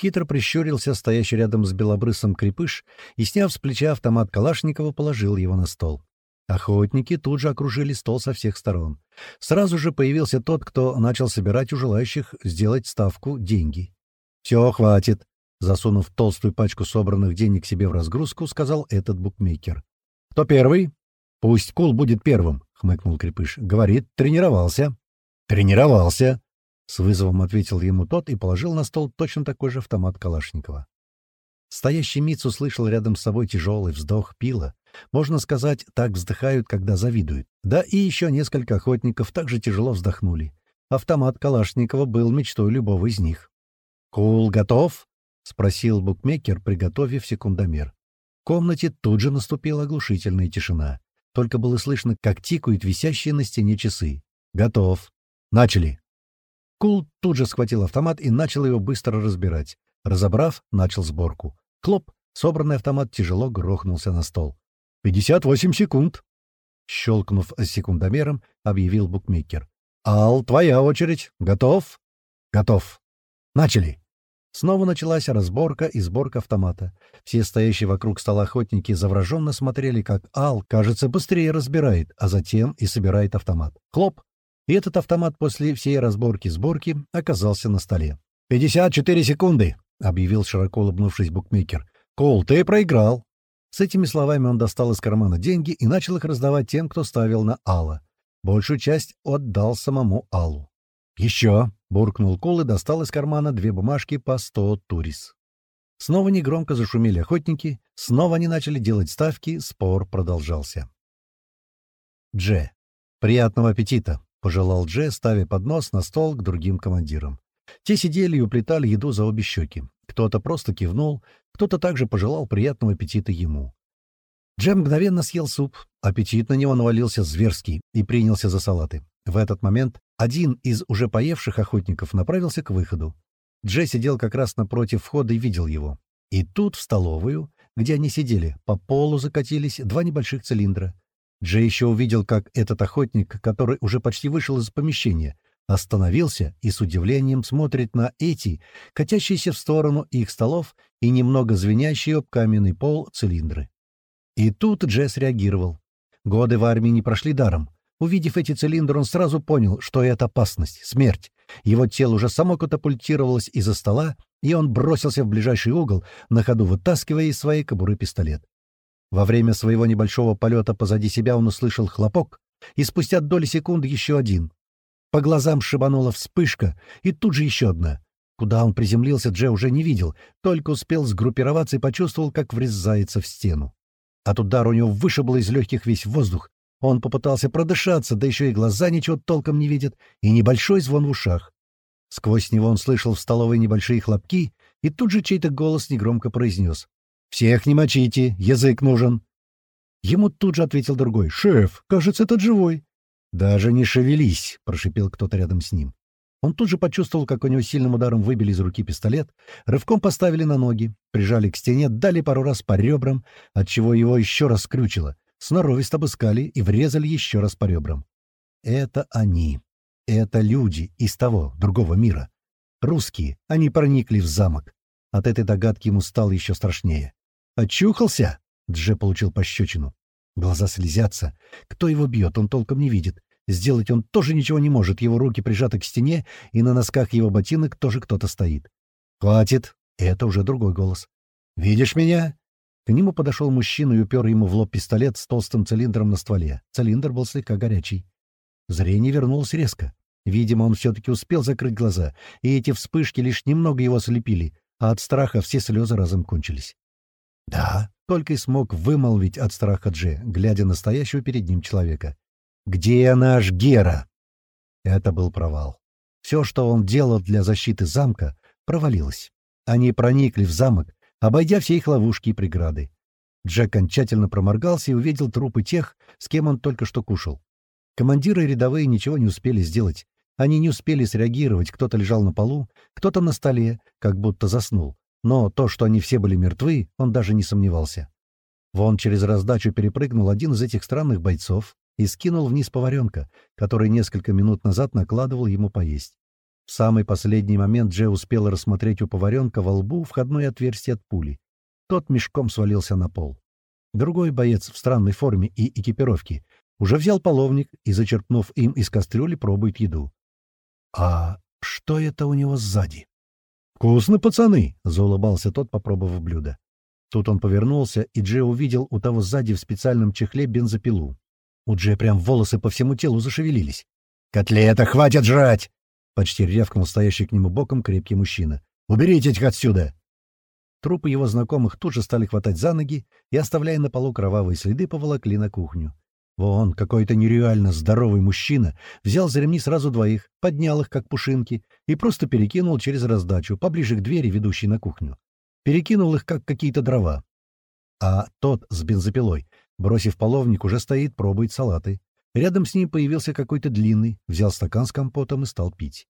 [SPEAKER 1] Хитро прищурился стоящий рядом с белобрысом крепыш и, сняв с плеча автомат Калашникова, положил его на стол. Охотники тут же окружили стол со всех сторон. Сразу же появился тот, кто начал собирать у желающих сделать ставку деньги. «Все, хватит!» Засунув толстую пачку собранных денег себе в разгрузку, сказал этот букмекер. «Кто первый?» «Пусть Кул будет первым», — хмыкнул Крепыш. «Говорит, тренировался». «Тренировался», — с вызовом ответил ему тот и положил на стол точно такой же автомат Калашникова. Стоящий Митц услышал рядом с собой тяжелый вздох пила, можно сказать, так вздыхают, когда завидуют. Да и еще несколько охотников также тяжело вздохнули. Автомат Калашникова был мечтой любого из них. «Кул готов?» — спросил букмекер, приготовив секундомер. В комнате тут же наступила оглушительная тишина. Только было слышно, как тикают висящие на стене часы. «Готов. Начали!» Кул тут же схватил автомат и начал его быстро разбирать. Разобрав, начал сборку. Клоп, собранный автомат тяжело грохнулся на стол. «Пятьдесят восемь секунд!» Щелкнув секундомером, объявил букмекер. «Ал, твоя очередь. Готов?» «Готов. Начали!» Снова началась разборка и сборка автомата. Все стоящие вокруг стола охотники завраженно смотрели, как Ал, кажется, быстрее разбирает, а затем и собирает автомат. Хлоп! И этот автомат после всей разборки-сборки оказался на столе. «Пятьдесят четыре секунды!» — объявил широко улыбнувшись букмекер. «Кол, ты проиграл!» С этими словами он достал из кармана деньги и начал их раздавать тем, кто ставил на Алла. Большую часть отдал самому Аллу. «Еще!» — буркнул Кул и достал из кармана две бумажки по сто турис. Снова негромко зашумели охотники, снова они начали делать ставки, спор продолжался. «Дже, приятного аппетита!» — пожелал Дже, ставя поднос на стол к другим командирам. Те сидели и уплетали еду за обе щеки. Кто-то просто кивнул, кто-то также пожелал приятного аппетита ему. Джем мгновенно съел суп. Аппетит на него навалился зверский и принялся за салаты. В этот момент один из уже поевших охотников направился к выходу. Джей сидел как раз напротив входа и видел его. И тут, в столовую, где они сидели, по полу закатились два небольших цилиндра. Джей еще увидел, как этот охотник, который уже почти вышел из помещения, остановился и с удивлением смотрит на эти, катящиеся в сторону их столов и немного звенящие об каменный пол цилиндры. И тут Джесс реагировал. Годы в армии не прошли даром. Увидев эти цилиндры, он сразу понял, что это опасность, смерть. Его тело уже само катапультировалось из-за стола, и он бросился в ближайший угол, на ходу вытаскивая из своей кобуры пистолет. Во время своего небольшого полета позади себя он услышал хлопок, и спустя доли секунды еще один. По глазам шибанула вспышка, и тут же еще одна. Куда он приземлился, Дже уже не видел, только успел сгруппироваться и почувствовал, как врезается в стену. От удара у него вышибло из легких весь воздух. Он попытался продышаться, да еще и глаза ничего толком не видят, и небольшой звон в ушах. Сквозь него он слышал в столовой небольшие хлопки, и тут же чей-то голос негромко произнес. «Всех не мочите, язык нужен». Ему тут же ответил другой. «Шеф, кажется, этот живой». «Даже не шевелись!» — прошипел кто-то рядом с ним. Он тут же почувствовал, как у него сильным ударом выбили из руки пистолет, рывком поставили на ноги, прижали к стене, дали пару раз по ребрам, отчего его еще раз скрючило, сноровисто обыскали и врезали еще раз по ребрам. Это они. Это люди из того, другого мира. Русские, они проникли в замок. От этой догадки ему стало еще страшнее. «Очухался?» — Дже получил пощечину. Глаза слезятся. Кто его бьет, он толком не видит. Сделать он тоже ничего не может, его руки прижаты к стене, и на носках его ботинок тоже кто-то стоит. «Хватит!» — это уже другой голос. «Видишь меня?» К нему подошел мужчина и упер ему в лоб пистолет с толстым цилиндром на стволе. Цилиндр был слегка горячий. Зрение вернулось резко. Видимо, он все-таки успел закрыть глаза, и эти вспышки лишь немного его слепили, а от страха все слезы разом кончились. «Да», — только и смог вымолвить от страха Дже, глядя на стоящего перед ним человека. «Где наш Гера?» Это был провал. Все, что он делал для защиты замка, провалилось. Они проникли в замок, обойдя все их ловушки и преграды. Джек окончательно проморгался и увидел трупы тех, с кем он только что кушал. Командиры и рядовые ничего не успели сделать. Они не успели среагировать, кто-то лежал на полу, кто-то на столе, как будто заснул. Но то, что они все были мертвы, он даже не сомневался. Вон через раздачу перепрыгнул один из этих странных бойцов и скинул вниз поваренка, который несколько минут назад накладывал ему поесть. В самый последний момент Дже успел рассмотреть у поваренка во лбу входное отверстие от пули. Тот мешком свалился на пол. Другой боец в странной форме и экипировке уже взял половник и, зачерпнув им из кастрюли, пробует еду. «А что это у него сзади?» «Вкусно, пацаны!» — заулыбался тот, попробовав блюдо. Тут он повернулся, и Дже увидел у того сзади в специальном чехле бензопилу. У Дже прям волосы по всему телу зашевелились. «Котлета, хватит жрать!» — почти рявкнул стоящий к нему боком крепкий мужчина. «Уберите их отсюда!» Трупы его знакомых тут же стали хватать за ноги и, оставляя на полу кровавые следы, поволокли на кухню. Вон, какой-то нереально здоровый мужчина взял за ремни сразу двоих, поднял их, как пушинки, и просто перекинул через раздачу, поближе к двери, ведущей на кухню. Перекинул их, как какие-то дрова. А тот с бензопилой, бросив половник, уже стоит, пробует салаты. Рядом с ним появился какой-то длинный, взял стакан с компотом и стал пить.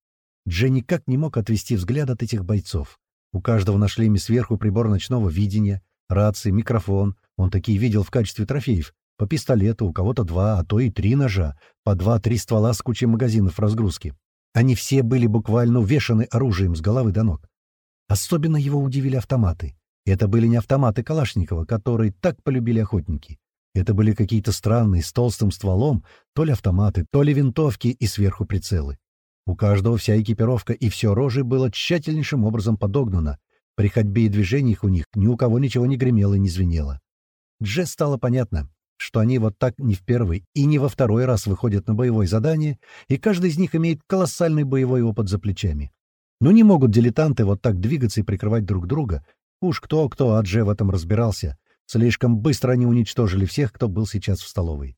[SPEAKER 1] Джей никак не мог отвести взгляд от этих бойцов. У каждого на шлеме сверху прибор ночного видения, рации, микрофон. Он такие видел в качестве трофеев. По пистолету, у кого-то два, а то и три ножа, по два-три ствола с кучей магазинов разгрузки. Они все были буквально увешаны оружием с головы до ног. Особенно его удивили автоматы. Это были не автоматы Калашникова, которые так полюбили охотники. Это были какие-то странные, с толстым стволом, то ли автоматы, то ли винтовки и сверху прицелы. У каждого вся экипировка и все оружие было тщательнейшим образом подогнано. При ходьбе и движениях у них ни у кого ничего не гремело и не звенело. Джесс стало понятно что они вот так не в первый и не во второй раз выходят на боевое задание, и каждый из них имеет колоссальный боевой опыт за плечами. Но не могут дилетанты вот так двигаться и прикрывать друг друга. Уж кто-кто, а Дже в этом разбирался. Слишком быстро они уничтожили всех, кто был сейчас в столовой.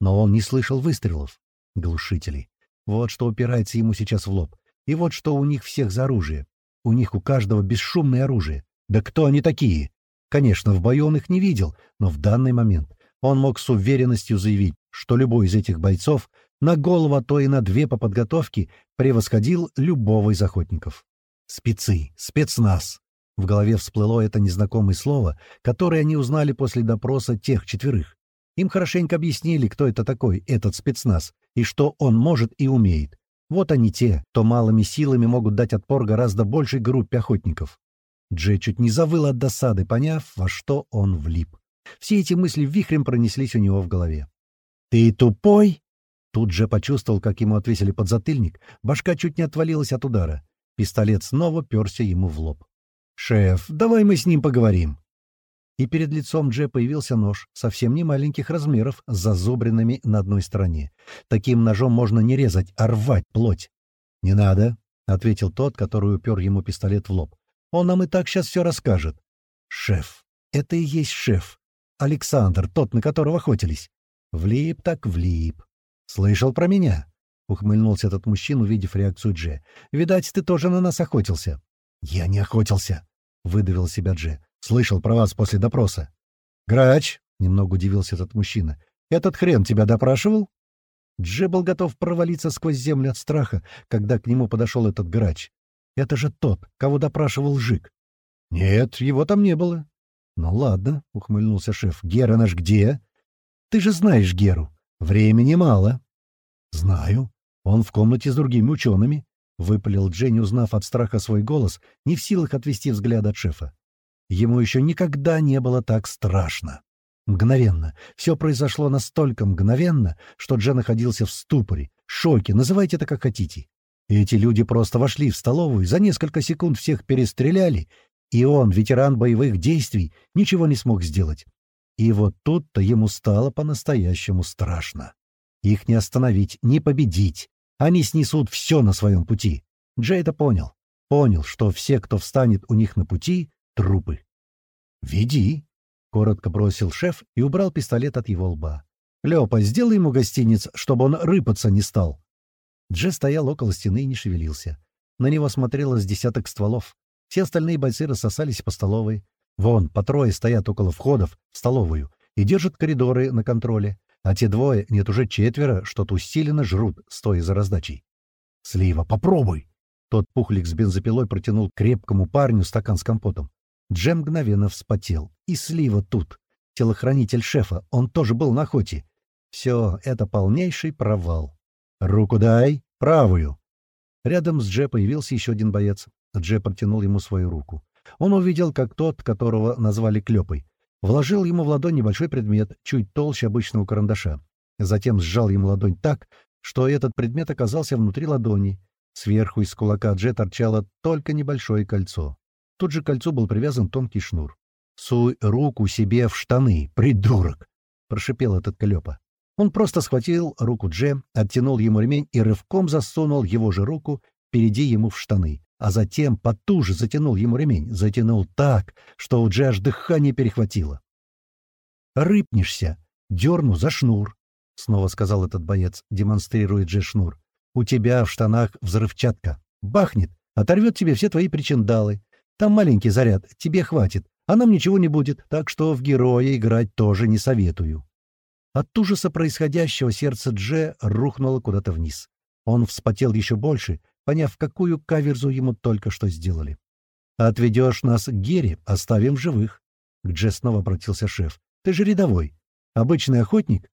[SPEAKER 1] Но он не слышал выстрелов. Глушители. Вот что упирается ему сейчас в лоб. И вот что у них всех за оружие. У них у каждого бесшумное оружие. Да кто они такие? Конечно, в бою он их не видел, но в данный момент он мог с уверенностью заявить, что любой из этих бойцов на голову, а то и на две по подготовке превосходил любого из охотников. Спецы, спецназ. В голове всплыло это незнакомое слово, которое они узнали после допроса тех четверых. Им хорошенько объяснили, кто это такой, этот спецназ, и что он может и умеет. Вот они те, кто малыми силами могут дать отпор гораздо большей группе охотников. Джей чуть не завыл от досады, поняв, во что он влип. Все эти мысли вихрем пронеслись у него в голове. «Ты тупой?» Тут же почувствовал, как ему отвесили подзатыльник. Башка чуть не отвалилась от удара. Пистолет снова перся ему в лоб. «Шеф, давай мы с ним поговорим». И перед лицом Дже появился нож, совсем не маленьких размеров, с зазубринами на одной стороне. Таким ножом можно не резать, а рвать плоть. «Не надо», — ответил тот, который упер ему пистолет в лоб. «Он нам и так сейчас все расскажет». «Шеф, это и есть шеф. Александр, тот, на которого охотились. Влип так влип. Слышал про меня? Ухмыльнулся этот мужчина, увидев реакцию Дже. «Видать, ты тоже на нас охотился». «Я не охотился», — выдавил себя Дже. «Слышал про вас после допроса». «Грач», — немного удивился этот мужчина, — «этот хрен тебя допрашивал?» Дже был готов провалиться сквозь землю от страха, когда к нему подошел этот грач. «Это же тот, кого допрашивал Жик». «Нет, его там не было. «Ну ладно», — ухмыльнулся шеф. «Гера наш где?» «Ты же знаешь Геру. Времени мало». «Знаю. Он в комнате с другими учеными», — выпалил Дженни, узнав от страха свой голос, не в силах отвести взгляд от шефа. Ему еще никогда не было так страшно. Мгновенно. Все произошло настолько мгновенно, что Джен находился в ступоре, шоке, называйте это как хотите. Эти люди просто вошли в столовую, за несколько секунд всех перестреляли, и он, ветеран боевых действий, ничего не смог сделать. И вот тут-то ему стало по-настоящему страшно. Их не остановить, не победить. Они снесут все на своем пути. Джей это понял. Понял, что все, кто встанет у них на пути, — трупы. «Веди», — коротко бросил шеф и убрал пистолет от его лба. «Лёпа, сделай ему гостиниц, чтобы он рыпаться не стал». Дже стоял около стены и не шевелился. На него смотрело с десяток стволов. Все остальные бойцы рассосались по столовой. Вон, по трое стоят около входов в столовую и держат коридоры на контроле, а те двое, нет, уже четверо, что-то усиленно жрут, стоя за раздачей. «Слива, попробуй!» Тот пухлик с бензопилой протянул крепкому парню стакан с компотом. Джем мгновенно вспотел. И Слива тут. Телохранитель шефа. Он тоже был на охоте. Все, это полнейший провал. «Руку дай! Правую!» Рядом с Дже появился еще один боец. Дже протянул ему свою руку. Он увидел, как тот, которого назвали Клёпой, вложил ему в ладонь небольшой предмет, чуть толще обычного карандаша. Затем сжал ему ладонь так, что этот предмет оказался внутри ладони. Сверху из кулака Дже торчало только небольшое кольцо. Тут же к кольцу был привязан тонкий шнур. «Суй руку себе в штаны, придурок!» — прошипел этот Клёпа. Он просто схватил руку Дже, оттянул ему ремень и рывком засунул его же руку впереди ему в штаны, а затем потуже затянул ему ремень, затянул так, что у Дже аж дыхание перехватило. «Рыпнешься, дерну за шнур», — снова сказал этот боец, демонстрируя Дже шнур. «У тебя в штанах взрывчатка. Бахнет, оторвет тебе все твои причиндалы. Там маленький заряд, тебе хватит, а нам ничего не будет, так что в героя играть тоже не советую». От ужаса происходящего сердце Дже рухнуло куда-то вниз. Он вспотел еще больше, поняв, какую каверзу ему только что сделали. «Отведешь нас к Гере, оставим живых». К Дже снова обратился шеф. «Ты же рядовой. Обычный охотник?»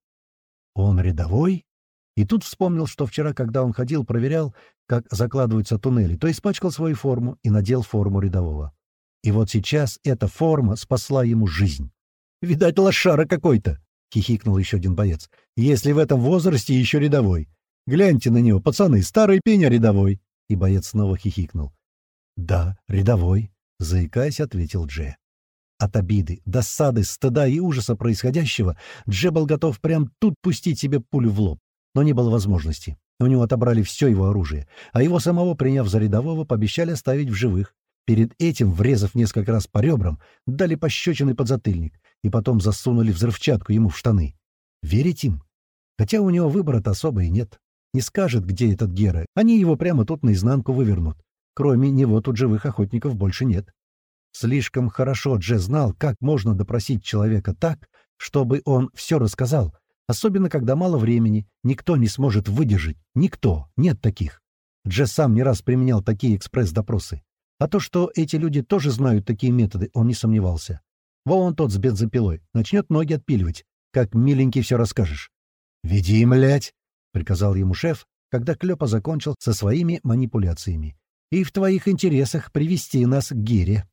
[SPEAKER 1] «Он рядовой?» И тут вспомнил, что вчера, когда он ходил, проверял, как закладываются туннели, то испачкал свою форму и надел форму рядового. И вот сейчас эта форма спасла ему жизнь. «Видать, лошара какой-то!» — хихикнул еще один боец. «Если в этом возрасте еще рядовой. Гляньте на него, пацаны, старый пеня рядовой!» И боец снова хихикнул. «Да, рядовой», — заикаясь, ответил Дже. От обиды, досады, стыда и ужаса происходящего Дже был готов прям тут пустить себе пулю в лоб, но не было возможности. У него отобрали все его оружие, а его самого, приняв за рядового, пообещали оставить в живых. Перед этим, врезав несколько раз по ребрам, дали пощечины подзатыльник и потом засунули взрывчатку ему в штаны. Верить им? Хотя у него выбора-то особо и нет. Не скажет, где этот Гера, они его прямо тут наизнанку вывернут. Кроме него тут живых охотников больше нет. Слишком хорошо Дже знал, как можно допросить человека так, чтобы он все рассказал, особенно когда мало времени, никто не сможет выдержать, никто, нет таких. Дже сам не раз применял такие экспресс-допросы. А то, что эти люди тоже знают такие методы, он не сомневался. Вон тот с бензопилой. Начнет ноги отпиливать. Как миленький все расскажешь. «Веди, млять!» — приказал ему шеф, когда Клёпа закончил со своими манипуляциями. «И в твоих интересах привести нас к Гире».